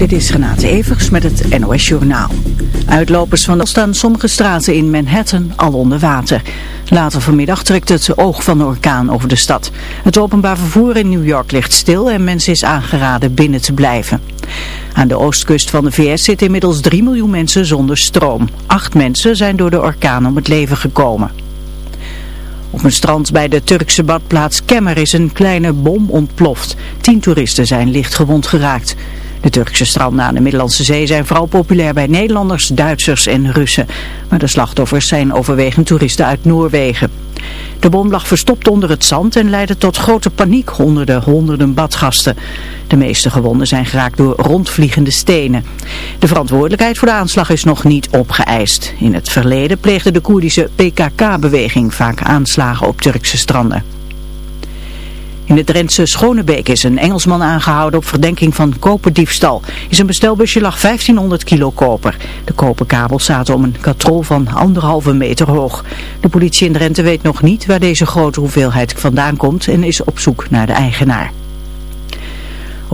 Dit is Renate Evers met het NOS Journaal. Uitlopers van de staan sommige straten in Manhattan al onder water. Later vanmiddag trekt het oog van de orkaan over de stad. Het openbaar vervoer in New York ligt stil en mensen is aangeraden binnen te blijven. Aan de oostkust van de VS zitten inmiddels 3 miljoen mensen zonder stroom. Acht mensen zijn door de orkaan om het leven gekomen. Op een strand bij de Turkse badplaats Kemmer is een kleine bom ontploft. Tien toeristen zijn licht gewond geraakt. De Turkse stranden aan de Middellandse Zee zijn vooral populair bij Nederlanders, Duitsers en Russen. Maar de slachtoffers zijn overwegend toeristen uit Noorwegen. De bom lag verstopt onder het zand en leidde tot grote paniek onder de honderden badgasten. De meeste gewonden zijn geraakt door rondvliegende stenen. De verantwoordelijkheid voor de aanslag is nog niet opgeëist. In het verleden pleegde de Koerdische PKK-beweging vaak aanslagen op Turkse stranden. In het Drentse Schonebeek is een Engelsman aangehouden op verdenking van koperdiefstal. In zijn bestelbusje lag 1500 kilo koper. De koperkabels zaten om een katrol van anderhalve meter hoog. De politie in Drenthe weet nog niet waar deze grote hoeveelheid vandaan komt en is op zoek naar de eigenaar.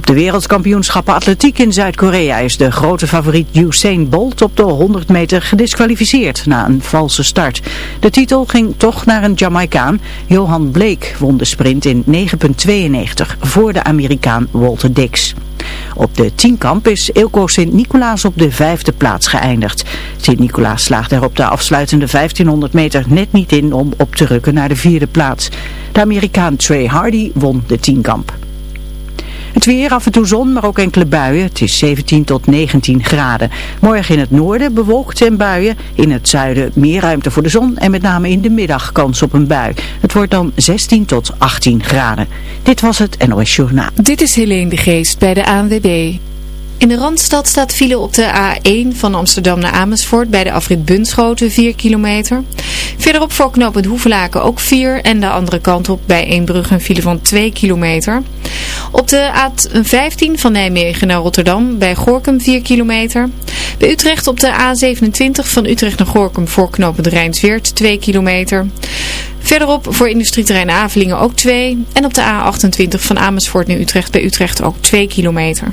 De wereldkampioenschappen atletiek in Zuid-Korea is de grote favoriet Usain Bolt op de 100 meter gedisqualificeerd na een valse start. De titel ging toch naar een Jamaicaan. Johan Blake won de sprint in 9.92 voor de Amerikaan Walter Dix. Op de tienkamp is Ilko Sint-Nicolaas op de vijfde plaats geëindigd. Sint-Nicolaas slaagt er op de afsluitende 1500 meter net niet in om op te rukken naar de vierde plaats. De Amerikaan Trey Hardy won de tienkamp. Het weer, af en toe zon, maar ook enkele buien. Het is 17 tot 19 graden. Morgen in het noorden bewolkt en buien. In het zuiden meer ruimte voor de zon en met name in de middag kans op een bui. Het wordt dan 16 tot 18 graden. Dit was het NOS Journaal. Dit is Helene de Geest bij de ANWB. In de Randstad staat file op de A1 van Amsterdam naar Amersfoort bij de afrit Bunschoten 4 kilometer. Verderop voor knooppunt Hoevelaken ook 4 en de andere kant op bij Eembrug een file van 2 kilometer. Op de A15 van Nijmegen naar Rotterdam bij Gorkum 4 kilometer. Bij Utrecht op de A27 van Utrecht naar Gorkum voor knooppunt Rijnsweert 2 kilometer. Verderop voor industrieterrein Avelingen ook 2 en op de A28 van Amersfoort naar Utrecht bij Utrecht ook 2 kilometer.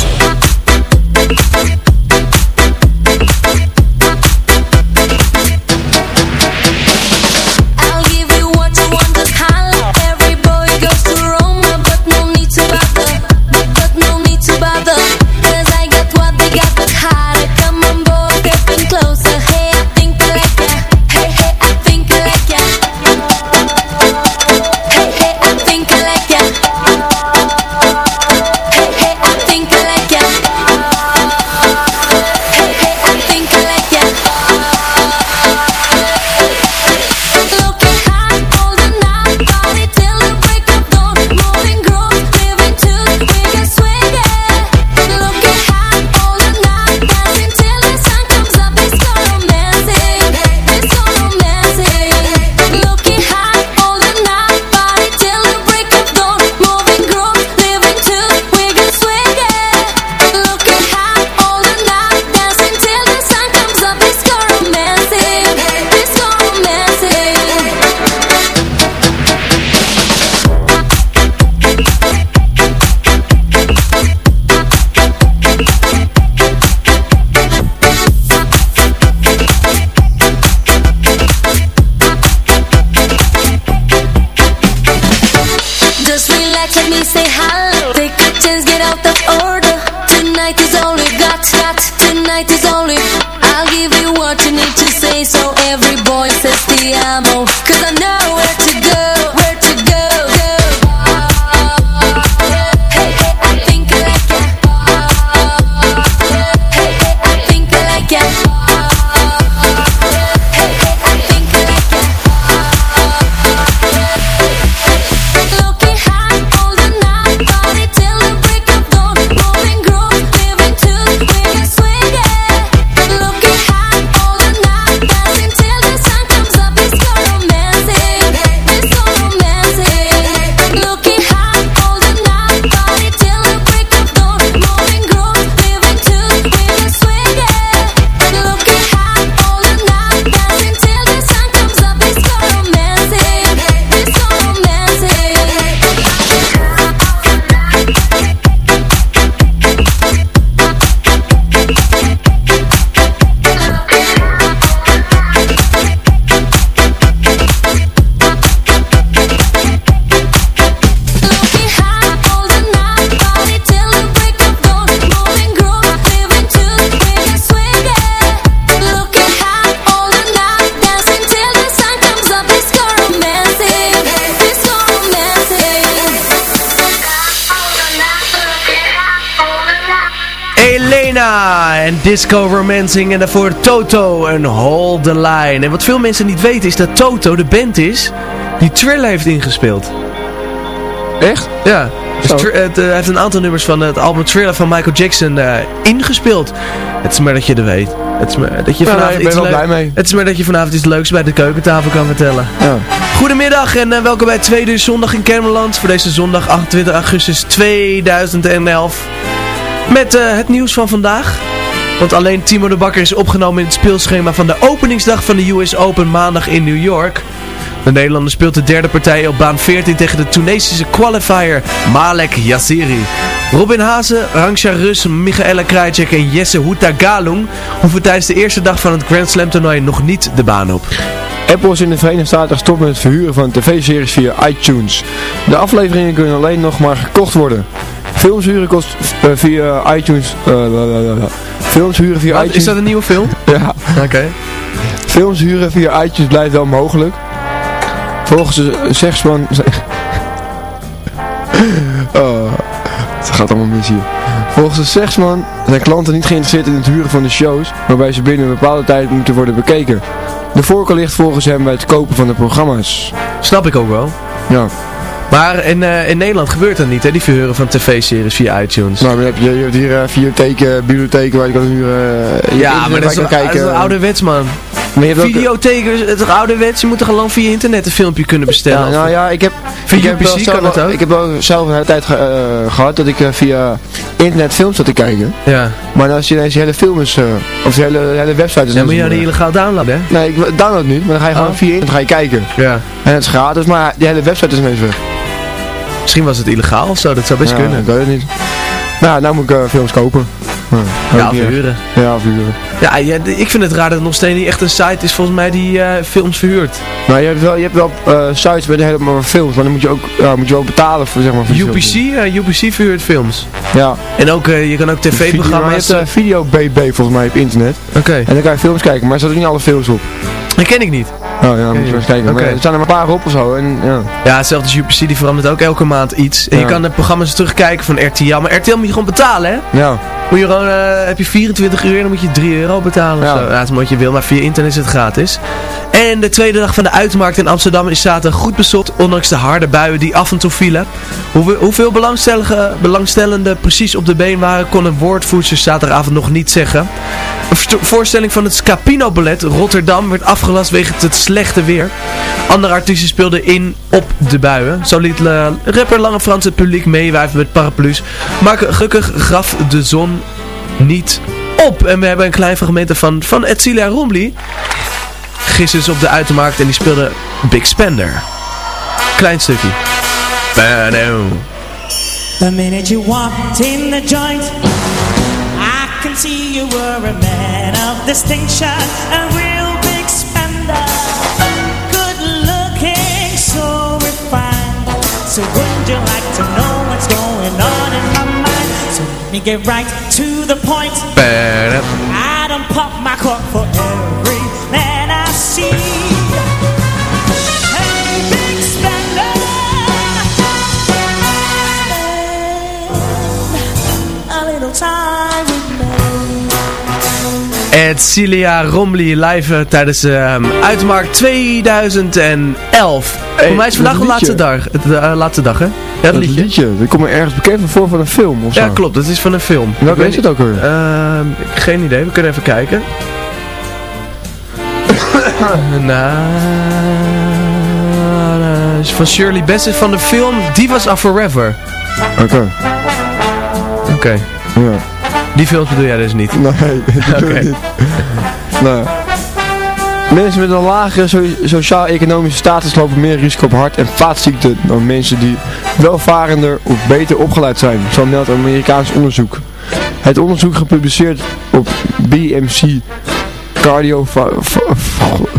Elena en Disco Romancing en daarvoor Toto en Hold the Line. En wat veel mensen niet weten is dat Toto de band is die Thriller heeft ingespeeld. Echt? Ja. Dus het, eh, hij heeft een aantal nummers van het album Thriller van Michael Jackson eh, ingespeeld. Het is maar dat je er weet. Het is maar dat je Ja, vanavond nee, ik ben iets wel blij mee. Het is maar dat je vanavond iets leuks bij de keukentafel kan vertellen. Ja. Goedemiddag en eh, welkom bij Tweede Zondag in Kermeland voor deze zondag 28 augustus 2011. Met eh, het nieuws van vandaag. Want alleen Timo de Bakker is opgenomen in het speelschema van de openingsdag van de US Open maandag in New York. De Nederlander speelt de derde partij op baan 14 tegen de Tunesische qualifier Malek Yassiri. Robin Hazen, Rangsha Rus, Michaela Krajcek en Jesse Houta Galung hoeven tijdens de eerste dag van het Grand Slam toernooi nog niet de baan op. Apple is in de Verenigde Staten gestopt met het verhuren van tv-series via iTunes. De afleveringen kunnen alleen nog maar gekocht worden. Films huren kost eh, via iTunes... eh. Films huren via Wat, iTunes... is dat een nieuwe film? Ja. Oké. Films huren via iTunes blijft wel mogelijk. Volgens de zegsman... oh, het gaat allemaal mis hier. Volgens de zegsman zijn klanten niet geïnteresseerd in het huren van de shows, waarbij ze binnen een bepaalde tijd moeten worden bekeken. De voorkeur ligt volgens hem bij het kopen van de programma's. Snap ik ook wel. Ja. Maar in, eh, in Nederland gebeurt dat niet, hè? Die verhuren van tv-series via iTunes. Nou, dan heb je, je hebt hier uh, videotheken, bibliotheken waar je kan huren. Uh, ja, maar dat is, kan een, dat is een ouderwets, man. Maar je hebt ook- Videotheken, het toch ouderwets, je moet toch gewoon via internet een filmpje kunnen bestellen? Ja, nou ja, ik heb, Via ik heb wel UPC zelf kan het ook. Ik heb wel zelf een hele tijd ge- eh, gehad dat ik eh, via internet films zat te kijken. Ja. Maar als je ineens hele film is, eh, of de hele, de hele website is... Dan moet je net- die illegaal downloaden, hè? Nee, ik download niet, maar dan ga je gewoon Oh. via internet ga je kijken. Ja. En het is gratis, maar die hele website is ineens weg. Misschien was het illegaal of zo, dat zou best ja, kunnen. Ik weet het niet. Nou, nou moet ik eh, films kopen. Ja, Ja, ook of huren. Ja, of huren. Ja, ik vind het raar dat het nog steeds niet echt een site is volgens mij die eh, films verhuurt. Maar je hebt wel, je hebt wel eh, sites met helemaal films, maar dan moet je ook, ja, moet je wel betalen voor, zeg maar, voor UPC, UPC verhuurt films. Ja. En ook, je kan ook maar je tv-programma's... hebt Video BB volgens mij op internet. Oké, En dan kan je films kijken, maar er ook niet alle films op. dat ken ik niet. Oh ja, dan moet je eens kijken. Maar er staan er maar een paar op of zo. En, ja. Ja, hetzelfde als UPC, die verandert ook elke maand iets. En je kan de programma's terugkijken van RTL. Maar RTL moet je gewoon betalen, hè? ja. Moet je gewoon, eh, heb je 24 uur en dan moet je 3 euro betalen. Ja. Ja. Zo. Dat is wat je wil, maar via internet is het gratis. En de tweede dag van de uitmarkt in Amsterdam is zaterdag goed bezocht, ondanks de harde buien die af en toe vielen. Hoeveel, hoeveel belangstellende, belangstellenden precies op de been waren, kon een woordvoerster zaterdagavond nog niet zeggen. Een voorstelling van het Scapino Ballet Rotterdam werd afgelast wegens het slechte weer. Andere artiesten speelden in op de buien. Zo liet eh, rapper Lange Frans het publiek meewijven met paraplu's. Maar gelukkig gaf de zon niet op. En we hebben een klein fragment van, van Edcilia Rombly. Gisteren op de uitermarkt en die speelde Big Spender. Klein stukje. The minute you walked in the joint, Can see you were a man of distinction, a real big spender. Good looking, so refined. So wouldn't you like to know what's going on in my mind? So let me get right to the point. I don't pop my cork for every man I see. Hey, big spender. A little time with me. Edcilia Rombly live eh, tijdens de Uitmarkt 2011. Voor mij is vandaag de laatste dag. De eh, laatste dag, hè? Ja, dat Dat liedje. liedje, dat komt me ergens bekend van voor van een film of zo. Ja, klopt. Dat is van een film. Is weet het ook weer? niet- Ehm, geen idee. We kunnen even kijken. Is van Shirley Bassey van de film Divas Are Forever. Oké. Oké. Ja. Die films bedoel jij dus niet? Nee, dat doe niet. Nou. Mensen met een lagere so- sociaal-economische status lopen meer risico op hart- en vaatziekten dan mensen die welvarender of beter opgeleid zijn, zo meldt een Amerikaans onderzoek. Het onderzoek gepubliceerd op BMC Cardio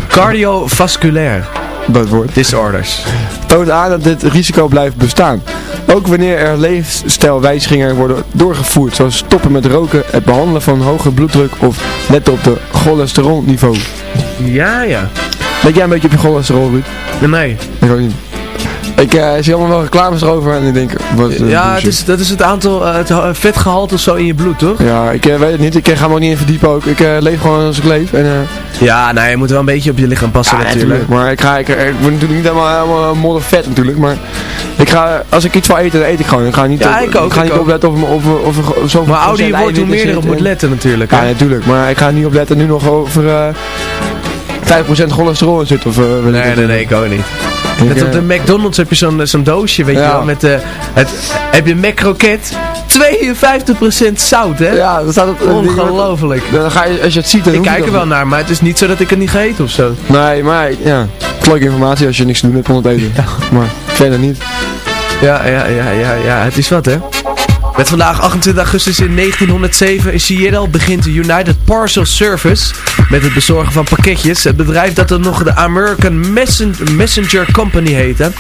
Cardiovasculair dat woord, disorders. toont aan dat dit risico blijft bestaan. Ook wanneer er leefstijlwijzigingen worden doorgevoerd, zoals stoppen met roken, het behandelen van hoge bloeddruk of letten op de cholesterolniveau. Ja, ja. Let jij een beetje op je cholesterol, Ruud? Nee. Ik ook niet. Ik eh, zie allemaal wel reclames erover en ik denk, wat eh, Ja, het is, dat is het aantal, eh, het ha- vetgehalte of zo in je bloed, toch? Ja, ik weet het niet. Ik ga me ook niet in verdiepen ook. Ik leef gewoon als ik leef. En, Ja, nou, je moet wel een beetje op je lichaam passen ja, natuurlijk. natuurlijk. Maar ik, ga, ik, ik word natuurlijk niet helemaal, helemaal modder vet natuurlijk. Maar ik ga, als ik iets wil eten, dan eet ik gewoon. Ik ga niet, Ja, op, ik ook, ga ik niet opletten of, of, of, of, zoveel Maar ouder je wordt, hoe meer erop moet en- letten natuurlijk. Ja, natuurlijk. Maar ik ga niet opletten nu nog over eh 5% cholesterol in zit. Of, ik Nee, nee, nee, ik ook niet. Net op eh, de McDonald's heb je zo'n zo'n doosje, weet je Ja. wel, met eh het, heb je Mac Croquette, 52% zout, hè? Ja, dat staat op... eh, Ongelooflijk. Dan ga je, als je het ziet, dan Ik kijk er wel naar, maar het is niet zo dat ik het niet ga eten of zo. Nee, maar ja, leuke informatie als je niks te doen hebt om het eten. Maar verder niet. Ja, ja, ja, ja, ja, het is wat, hè? Met vandaag 28 augustus in 1907 in Seattle begint de United Parcel Service met het bezorgen van pakketjes. Het bedrijf dat dan nog de American Messen- Messenger Company heette,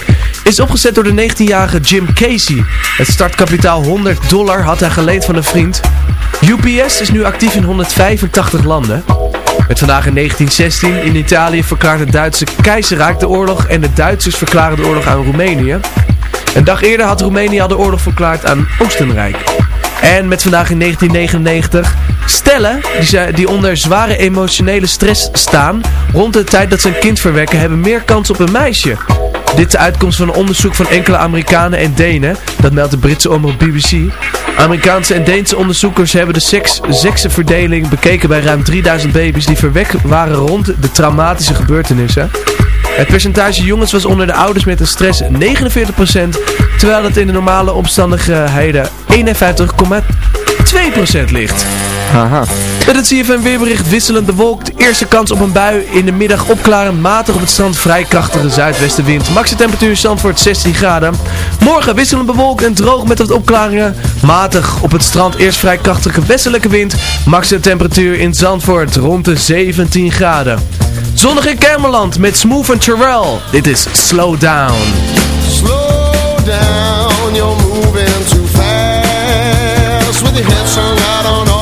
is opgezet door de 19-jarige Jim Casey. Het startkapitaal 100 dollar had hij geleend van een vriend. UPS is nu actief in 185 landen. Met vandaag in 1916 in Italië verklaart het Duitse keizerrijk de oorlog en de Duitsers verklaren de oorlog aan Roemenië. Een dag eerder had Roemenië al de oorlog verklaard aan Oostenrijk. En met vandaag in 1999 stellen die, die onder zware emotionele stress staan rond de tijd dat ze een kind verwekken hebben meer kans op een meisje. Dit is de uitkomst van een onderzoek van enkele Amerikanen en Denen. Dat meldt de Britse omroep BBC. Amerikaanse en Deense onderzoekers hebben de seks, seksenverdeling bekeken bij ruim 3000 baby's die verwekt waren rond de traumatische gebeurtenissen. Het percentage jongens was onder de ouders met een stress 49%, terwijl het in de normale omstandigheden 51,2% ligt. Aha. Met het CFM weerbericht wisselend bewolkt. Eerste kans op een bui. In de middag opklaren. Matig op het strand. Vrij krachtige zuidwestenwind. Maxe temperatuur Zandvoort 16 graden. Morgen wisselend bewolkt en droog met wat opklaringen. Matig op het strand. Eerst vrij krachtige westelijke wind. Maxe temperatuur in Zandvoort rond de 17 graden. Zonnige in Kermeland met Smooth en Terrell. Dit is Slow Down. Slow down, you're moving too fast. With your hands hung out on all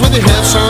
with the hips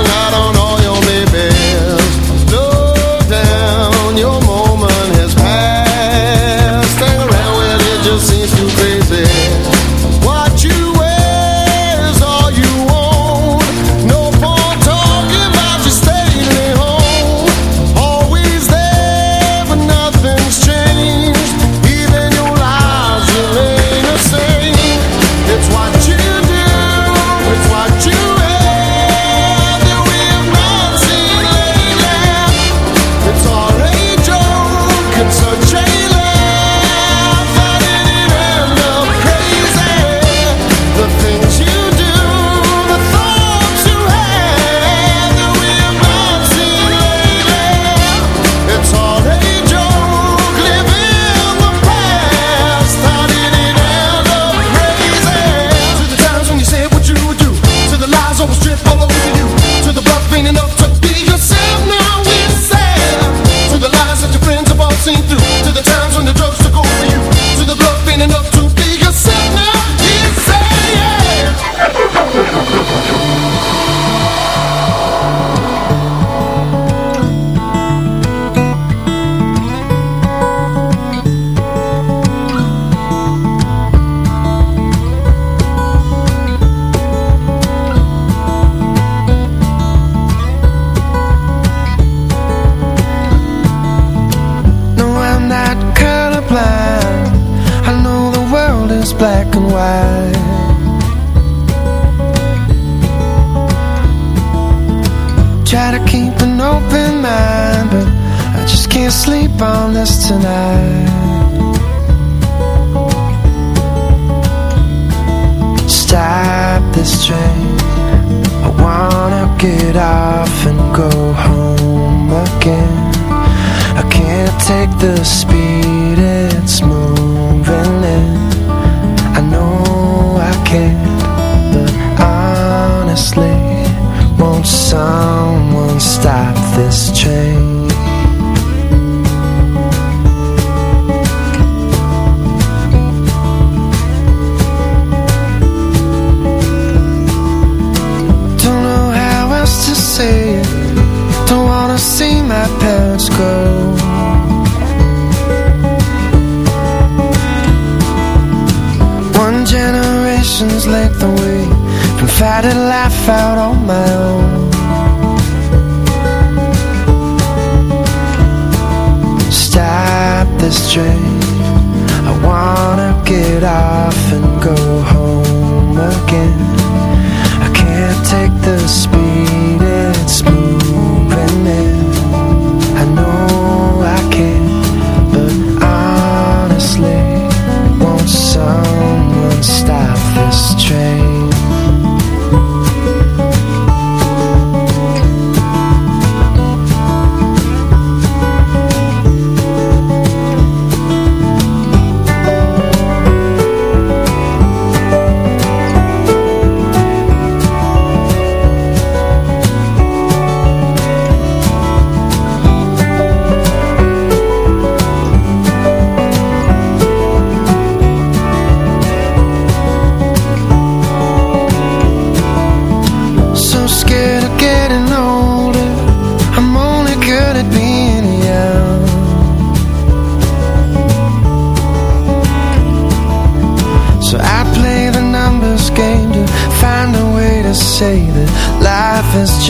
the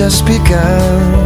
just begun.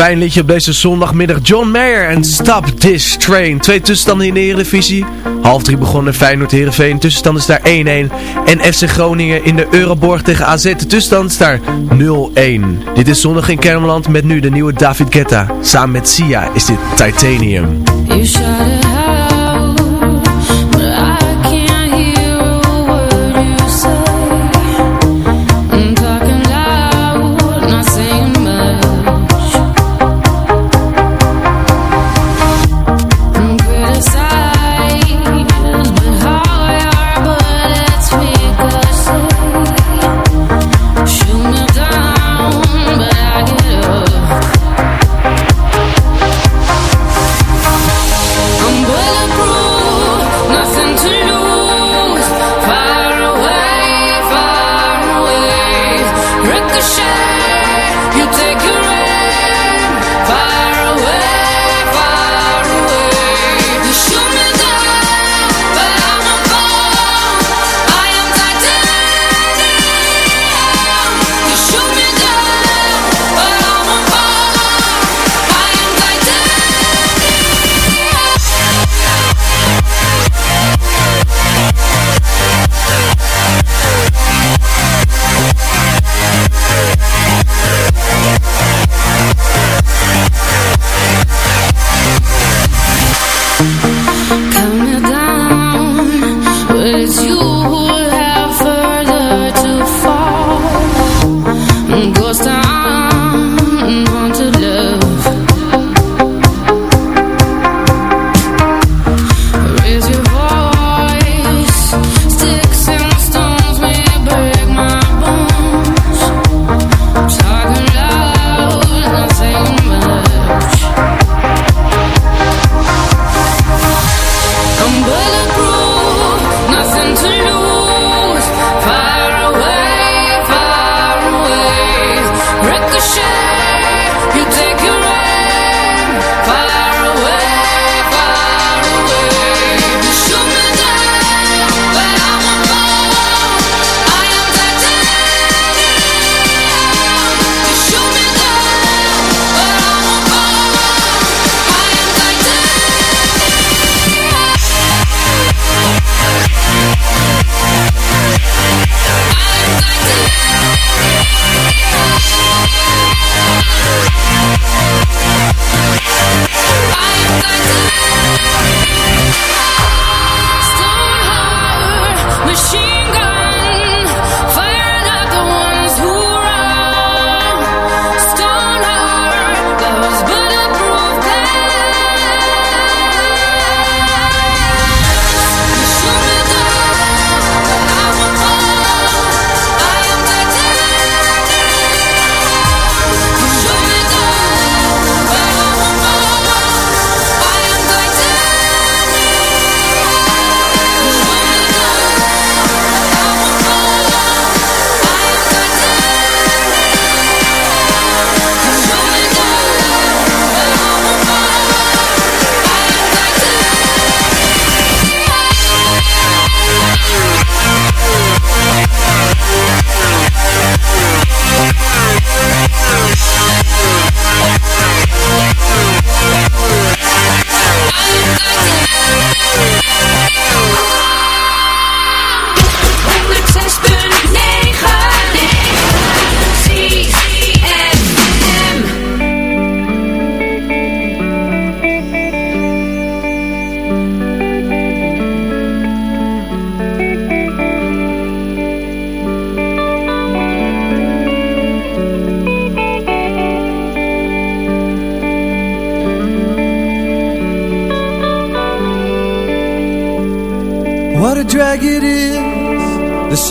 Fijn liedje op deze zondagmiddag. John Mayer en Stop This Train. Twee tussenstanden in de Eredivisie. Half drie begonnen Feyenoord Heerenveen. Tussenstand is daar 1-1. En FC Groningen in de Euroborg tegen AZ. Tussenstand is daar 0-1. Dit is zondag in Kermeland met nu de nieuwe David Guetta. Samen met Sia is dit Titanium.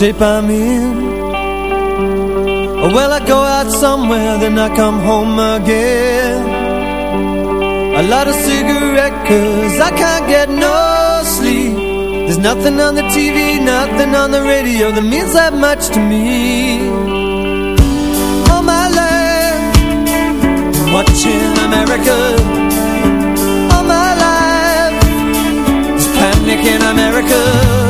Shape I'm in. Well, I go out somewhere, then I come home again. A lot of cigarette, cause I can't get no sleep. There's nothing on the TV, nothing on the radio that means that much to me. All my life, watching America. All my life, panic in America.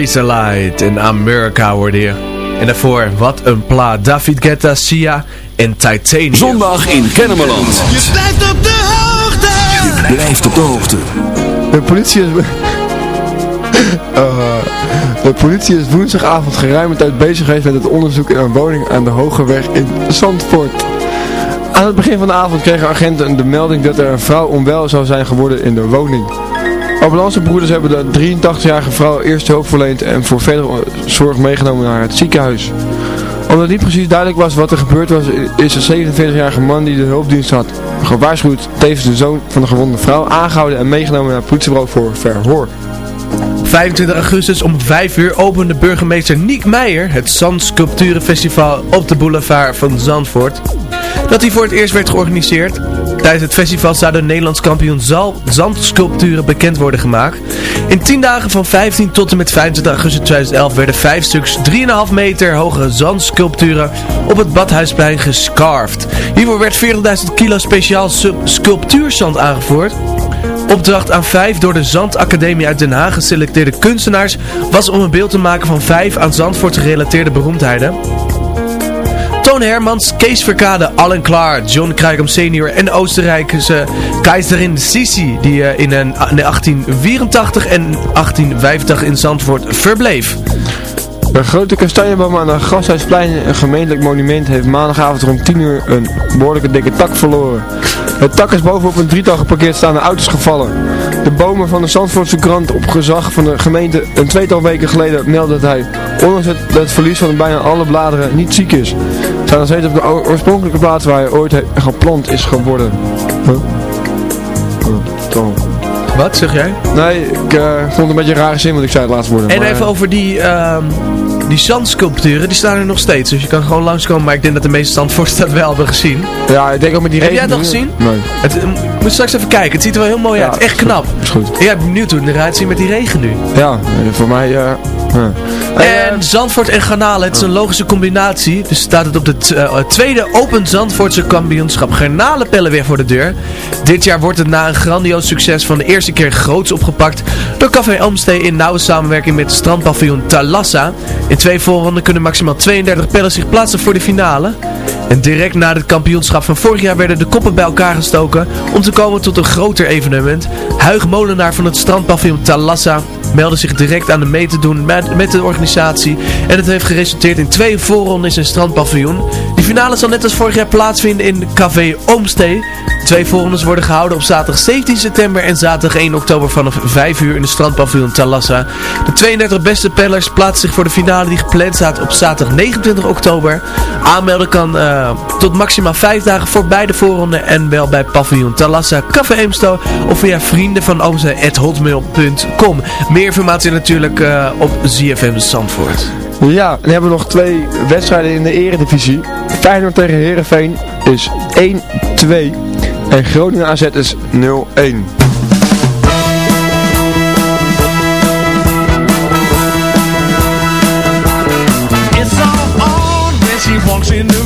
Razorlight in America hoorde je. En daarvoor, wat een plaat. David Guetta, Sia en Titanium. Zondag in Kennemerland. Je blijft op de hoogte. Je blijft op de hoogte. De politie is... Eh, de politie is woensdagavond geruime tijd bezig geweest met het onderzoek in een woning aan de Hogeweg in Zandvoort. Aan het begin van de avond kregen agenten de melding dat er een vrouw onwel zou zijn geworden in de woning. Ambulancebroeders hebben de 83-jarige vrouw eerste hulp verleend en voor verdere zorg meegenomen naar het ziekenhuis. Omdat niet precies duidelijk was wat er gebeurd was, is een 47-jarige man die de hulpdienst had gewaarschuwd, tevens de zoon van de gewonde vrouw, aangehouden en meegenomen naar het voor verhoor. 25 augustus om 5 uur opende burgemeester Niek Meijer het Zandsculpturenfestival op de boulevard van Zandvoort. Dat hij voor het eerst werd georganiseerd. Tijdens het festival zou de Nederlands kampioen zandsculpturen bekend worden gemaakt. In 10 dagen van 15 tot en met 25 augustus 2011 werden 5 stuks 3,5 meter hoge zandsculpturen op het Badhuisplein gescarfd. Hiervoor werd 40.000 kilo speciaal sculptuurzand aangevoerd. Opdracht aan vijf door de Zandacademie uit Den Haag geselecteerde kunstenaars was om een beeld te maken van vijf aan Zandvoort gerelateerde beroemdheden. Toon Hermans, Kees Verkade, Allen Klaar, John Krijgam senior en de Oostenrijkse keizerin Sissi, die eh, in, een, in 1884 en 1885 in Zandvoort verbleef. De grote kastanjeboom aan de Gasthuisplein, een gemeentelijk monument, heeft maandagavond rond 10 uur een behoorlijke dikke tak verloren. Het tak is bovenop een drietal geparkeerd staande auto's gevallen. De bomen van de Zandvoortse krant op gezag van de gemeente een tweetal weken geleden meldde dat hij, ondanks het, het verlies van bijna alle bladeren, niet ziek is. Zijn nog steeds op de oorspronkelijke plaats waar hij ooit geplant is geworden. Huh? Oh. Wat zeg jij? Nee, ik eh, vond het een beetje een rare zin wat ik zei het laatste woorden. En maar, even eh, over die, ehm die zandsculpturen, die staan er nog steeds. Dus je kan gewoon langskomen, maar ik denk dat de meeste Zandvoorters dat wel hebben gezien. Ja, ik denk ook met die Heb jij regening- gezien? Nee. Het, eh, moet straks even kijken, het ziet er wel heel mooi Ja, uit. Echt knap. Is goed. Ik ben benieuwd hoe het eruit ziet met die regen nu. Ja, eh, voor mij... eh. En Zandvoort en Garnalen, het is een logische combinatie. Dus staat het op de t- eh, tweede Open Zandvoortse kampioenschap. Garnalenpellen weer voor de deur. Dit jaar wordt het na een grandioos succes van de eerste keer groots opgepakt door Café Oomstee in nauwe samenwerking met het strandpaviljoen Talassa. In twee voorronden kunnen maximaal 32 pellen zich plaatsen voor de finale. En direct na het kampioenschap van vorig jaar werden de koppen bij elkaar gestoken om te komen tot een groter evenement. Huig Molenaar van het strandpaviljoen Talassa meldde zich direct aan de mee te doen met, met de organisatie. En het heeft geresulteerd in twee voorrondes in strandpaviljoen. Die finale zal net als vorig jaar plaatsvinden in Café Oomstee. Twee voorrondes worden gehouden op zaterdag 17 september en zaterdag 1 oktober vanaf 5 uur in de strandpaviljoen Talassa. De 32 beste pellers plaatsen zich voor de finale die gepland staat op zaterdag 29 oktober. Aanmelden kan eh, tot maximaal 5 dagen voor beide voorronden en wel bij paviljoen Talassa, Café Eemsto of via vrienden van hotmail.com. Meer informatie natuurlijk eh, op ZFM Zandvoort. Ja, dan hebben we nog twee wedstrijden in de eredivisie. Feyenoord tegen Herenveen is 1-2 en Groningen AZ is 0-1. It's all on when she walks in the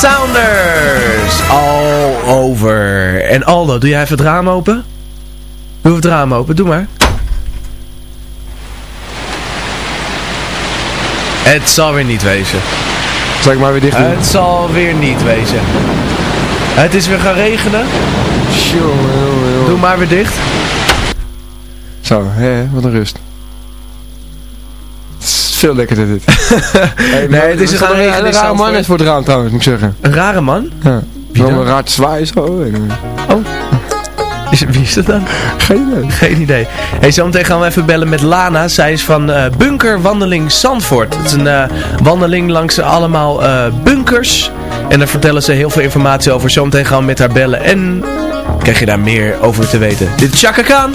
Sounders. All over. En Aldo, doe jij even het raam open? Doe het raam open, doe maar. Het zal weer niet wezen. Zal ik maar weer dicht doen? Het zal weer niet wezen. Het is weer gaan regenen. Doe maar weer dicht. Zo, hè, wat een rust. Veel lekker dan dit. hey, nee, het is een, raar, een, rare man is voor het raam trouwens, moet ik zeggen. Een rare man? Ja. Een raar zwaai zo. Oh. Is, wie is dat dan? Geen idee. Geen idee. Hey, zometeen gaan we even bellen met Lana. Zij is van uh, Bunker Wandeling Zandvoort. Het is een eh, wandeling langs allemaal eh, bunkers. En daar vertellen ze heel veel informatie over. Zometeen gaan we met haar bellen. En krijg je daar meer over te weten. Dit is Chaka Khan.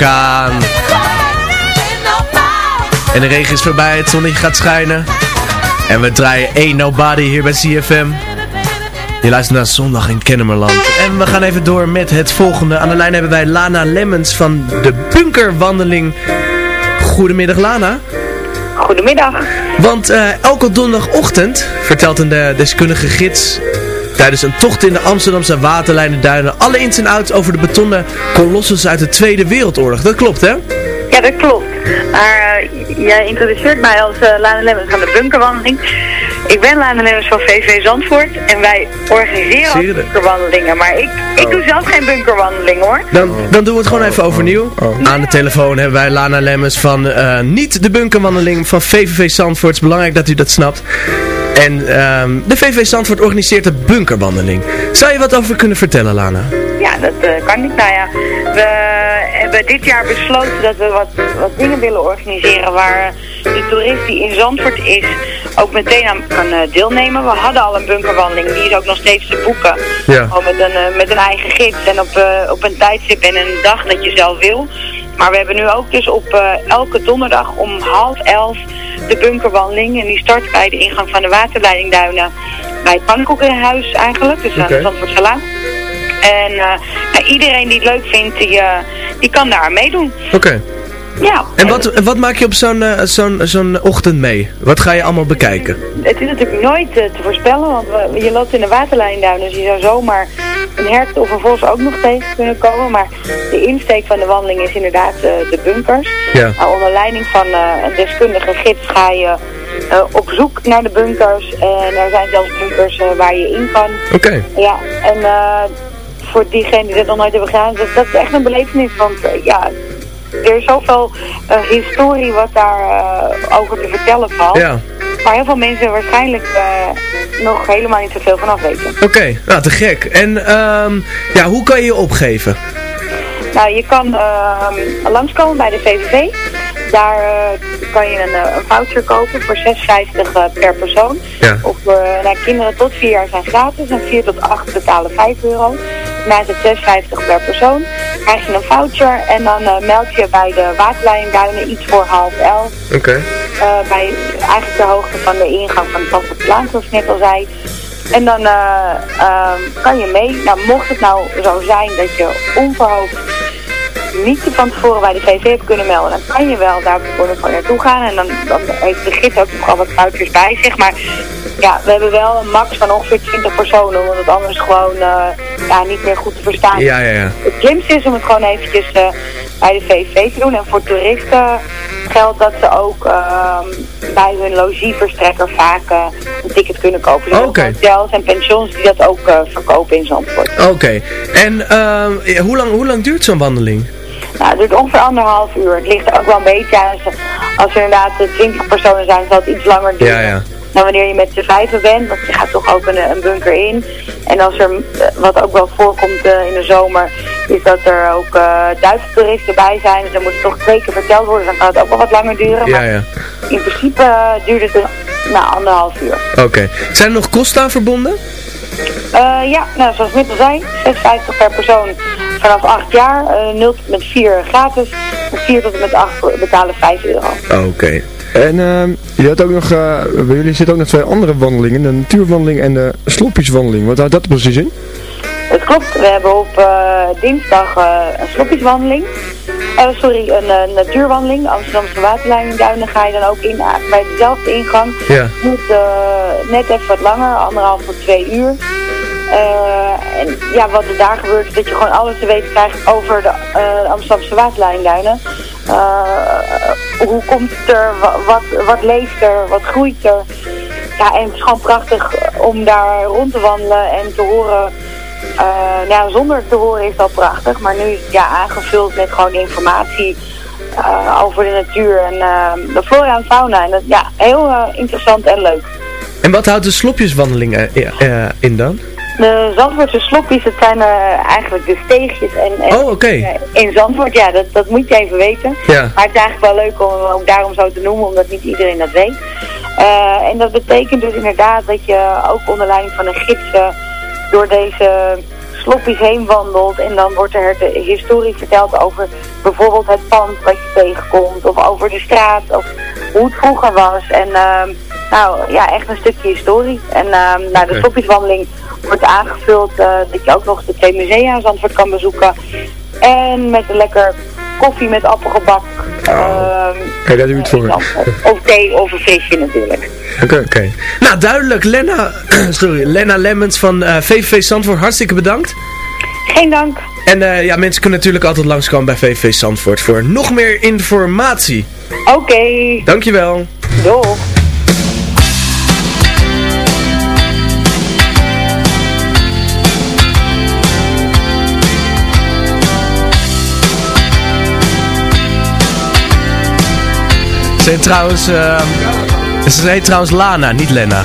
orkaan. En de regen is voorbij, het zonnetje gaat schijnen. En we draaien Ain't Nobody hier bij CFM. Je luistert naar Zondag in Kennemerland. En we gaan even door met het volgende. Aan de lijn hebben wij Lana Lemmens van de Bunkerwandeling. Goedemiddag Lana. Goedemiddag. Want eh, elke donderdagochtend vertelt een de deskundige gids tijdens een tocht in de Amsterdamse waterlijnen alle ins en outs over de betonnen kolossus uit de Tweede Wereldoorlog. Dat klopt hè? Ja, dat klopt. Maar eh, jij introduceert mij als uh, Lana Lemmens van de bunkerwandeling. Ik ben Lana Lemmens van VV Zandvoort en wij organiseren ook bunkerwandelingen. Maar ik, ik doe zelf geen bunkerwandeling hoor. Dan, dan doen we het gewoon even overnieuw. Aan de telefoon hebben wij Lana Lemmens van eh, niet de bunkerwandeling van VVV Zandvoort. Het is belangrijk dat u dat snapt. En ehm, de VV Zandvoort organiseert de bunkerwandeling. Zou je wat over kunnen vertellen, Lana? Ja, dat eh, kan ik. Nou ja, we hebben dit jaar besloten dat we wat, wat dingen willen organiseren waar de toerist die in Zandvoort is ook meteen aan kan eh, deelnemen. We hadden al een bunkerwandeling, die is ook nog steeds te boeken. Ja. Met een, eh, met een eigen gids en op, op een tijdstip en een dag dat je zelf wil. Maar we hebben nu ook dus op elke donderdag om half elf de bunkerwandeling. En die start bij de ingang van de waterleidingduinen bij het pannenkoekenhuis eigenlijk. Dus aan Oké. de Zandvoortselaan. En eh, nou, iedereen die het leuk vindt, die, eh, die kan daar aan meedoen. Oké. Ja. En wat, wat maak je op zo'n eh, zo'n zo'n ochtend mee? Wat ga je allemaal bekijken? Het is natuurlijk nooit eh, te voorspellen, want je loopt in de waterlijnduinen, dus je zou zomaar een hert of een vos ook nog tegen kunnen komen. Maar de insteek van de wandeling is inderdaad eh, de bunkers. Ja. Nou, onder leiding van een deskundige gids ga je op zoek naar de bunkers. En er zijn zelfs bunkers waar je in kan. Oké. Ja, en voor diegenen die dat nog nooit hebben gedaan, dat, dat is echt een belevenis. Want ja, er is zoveel eh, historie wat daar eh, over te vertellen valt. Ja. Waar heel veel mensen waarschijnlijk eh, nog helemaal niet zoveel van af weten. Oké, nou te gek. En ehm, ja, hoe kan je je opgeven? Nou, je kan ehm, langskomen bij de VVV. Daar kan je een, een voucher kopen voor 6,50 eh, per persoon. Ja. Of nou, kinderen tot 4 jaar zijn gratis en 4 tot 8 betalen 5 euro. Is het 6,50 per persoon. Krijg je een voucher en dan eh, meld je bij de waterleidingduinen iets voor half elf. Oké. Eh, bij eigenlijk de hoogte van de ingang van het Plasticplaan, zoals ik net al zei. En dan eh, ehm, kan je mee. Nou, mocht het nou zo zijn dat je onverhoopt niet van tevoren bij de VV hebt kunnen melden, dan kan je wel daar voor van naartoe gaan. En dan, dan heeft de gids ook nog al wat foutjes bij zich. Maar ja, we hebben wel een max van ongeveer 20 personen, omdat het anders gewoon ja, niet meer goed te verstaan. Ja, ja, ja. Het slimste is om het gewoon eventjes eh, bij de VVV te doen. En voor toeristen geldt dat ze ook ehm, bij hun logieverstrekker vaak eh, een ticket kunnen kopen. Dus Oké. hotels en pensions die dat ook eh, verkopen in Zandvoort. Oké. En ehm, hoe, lang, hoe lang duurt zo'n wandeling? Nou, het duurt ongeveer anderhalf uur. Het ligt er ook wel een beetje aan. Als, als er inderdaad eh, 20 personen zijn, zal het iets langer duren. Ja, ja. Dan wanneer je met z'n vijven bent, want je gaat toch ook een, een bunker in. En als er, eh, wat ook wel voorkomt eh, in de zomer, is dat er ook uh, Duitse toeristen bij zijn. Dus dan moet het toch twee keer verteld worden, dan kan het ook wel wat langer duren. Maar ja. in principe eh, duurt het een, nou, anderhalf uur. Oké. Zijn er nog kosten aan verbonden? Eh, ja, nou, zoals net al zei, 6,50 per persoon vanaf 8 jaar. eh 0 tot met 4 gratis. En 4 tot en met 8 betalen 5 euro. Oké. En ehm je had ook nog, eh, bij jullie zitten ook nog twee andere wandelingen, de natuurwandeling en de sloppieswandeling. Wat houdt dat precies in? Het klopt, we hebben op eh, dinsdag eh, een sloppieswandeling. Sorry, een natuurwandeling. Amsterdamse waterleidingduinen ga je dan ook in, bij dezelfde ingang. Ja. Duurt eh, net even wat langer, anderhalf tot twee uur. Eh, en ja, wat er daar gebeurt is dat je gewoon alles te weten krijgt over de eh, Amsterdamse waterleidingduinen. Eh, hoe komt het er, wa- wat, wat leeft er, wat groeit er. Ja, en het is gewoon prachtig om daar rond te wandelen en te horen. Eh, nou, zonder te horen is dat prachtig, maar nu is het ja, aangevuld met gewoon informatie over de natuur en de flora en fauna. En dat ja, heel interessant en leuk. En wat houdt de slopjeswandeling in dan? De Zandvoortse sloppies, dat zijn eh, eigenlijk de steegjes. En, en, Oh, oké. eh, in Zandvoort, ja, dat, dat moet je even weten. Ja. Maar het is eigenlijk wel leuk om hem ook daarom zo te noemen, omdat niet iedereen dat weet. Eh, en dat betekent dus inderdaad dat je ook onder leiding van een gids door deze sloppies heen wandelt. En dan wordt er de historie verteld over bijvoorbeeld het pand wat je tegenkomt. Of over de straat, of hoe het vroeger was. En ehm, nou ja, echt een stukje historie. En wordt aangevuld. Eh, dat je ook nog de twee musea in Zandvoort kan bezoeken. En met een lekker koffie met appelgebak. Oh. Uh, doen we het voor. Eh, of thee of een feestje natuurlijk. Oké, oké. Nou, duidelijk. Lena, sorry, Lena Lemmens van eh, uh, VVV Zandvoort, hartstikke bedankt. Geen dank. En ja, mensen kunnen natuurlijk altijd langskomen bij VVV Zandvoort voor nog meer informatie. Oké. Dankjewel. Doeg. Ze heet trouwens, ehm, ze heet trouwens Lana, niet Lena.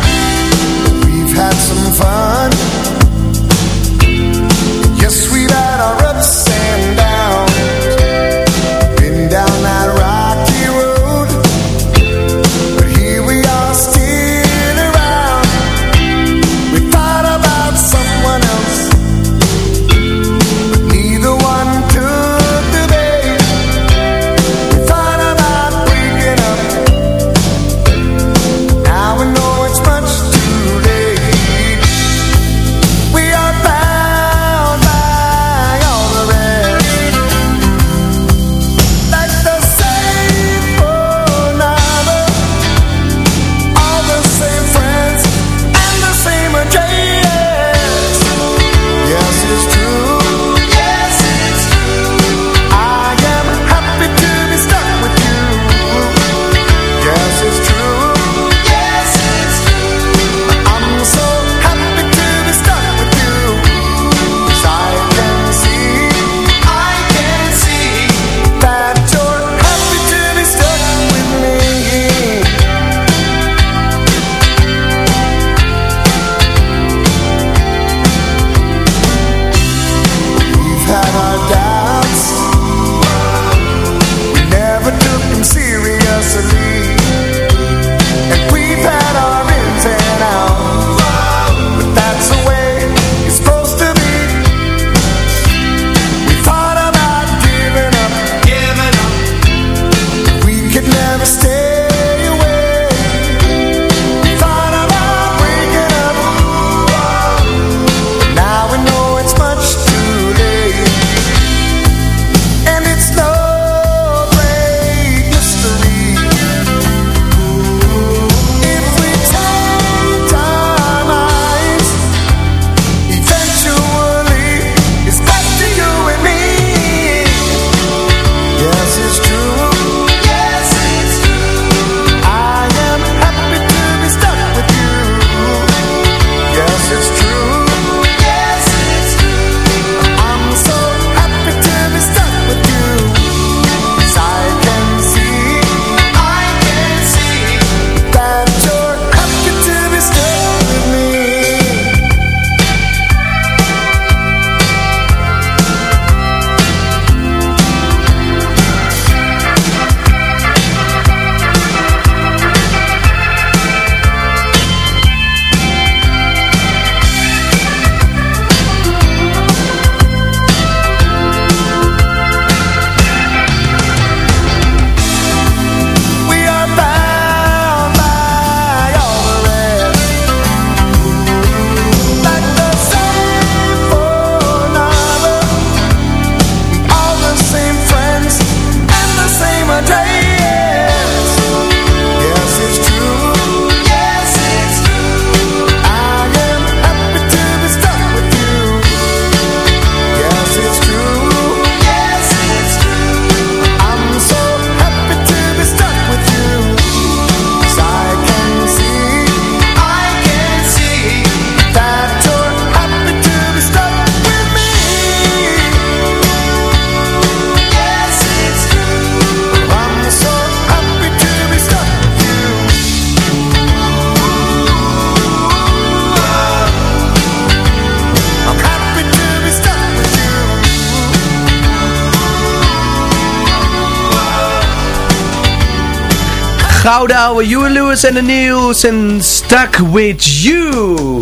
gouden ouwe Huey Lewis en de nieuws en Stuck With You.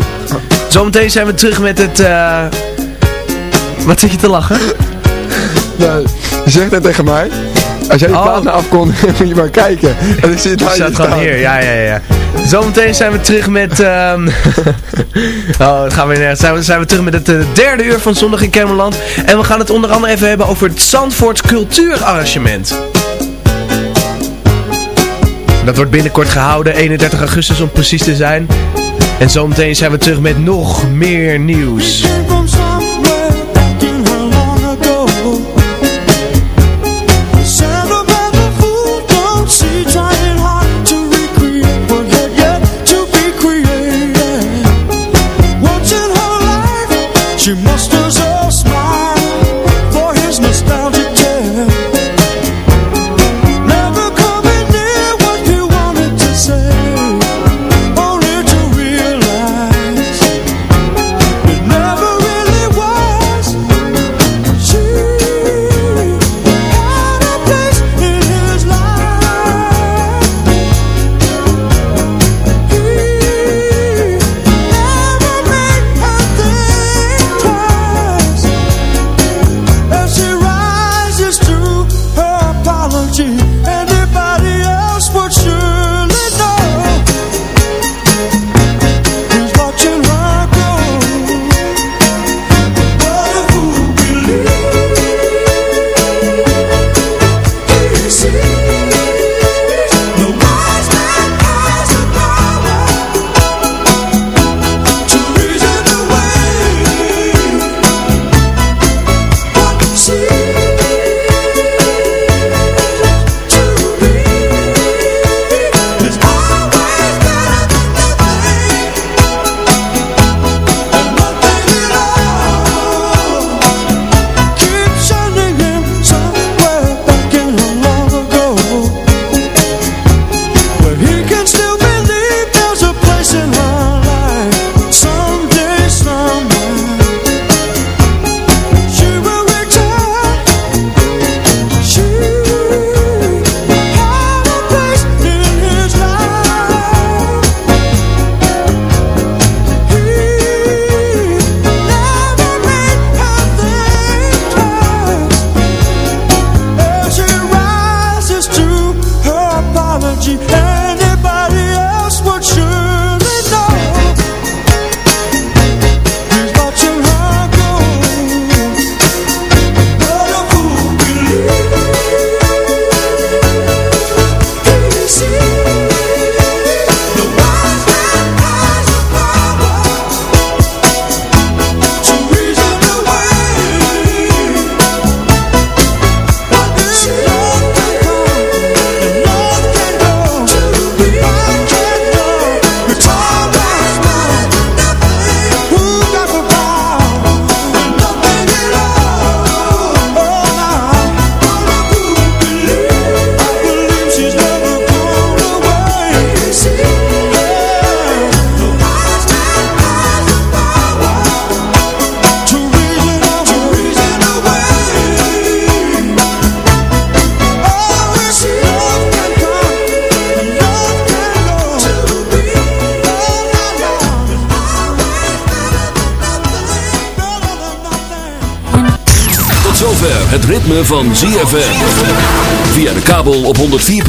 Zometeen zijn we terug met het... Uh... Wat zit je te lachen? Nou, je zegt dat tegen mij. Als jij die oh. af kon, nou afkondigt, moet je maar kijken. En ik zie staat gewoon hier, ja, ja, ja. Zometeen zijn we terug met... Um... oh, dat gaan we nergens. Zijn we, zijn we terug met het eh, derde uur van Zondag in Kermeland. En we gaan het onder andere even hebben over het Zandvoort cultuurarrangement. Dat wordt binnenkort gehouden, 31 augustus om precies te zijn. En zometeen zijn we terug met nog meer nieuws.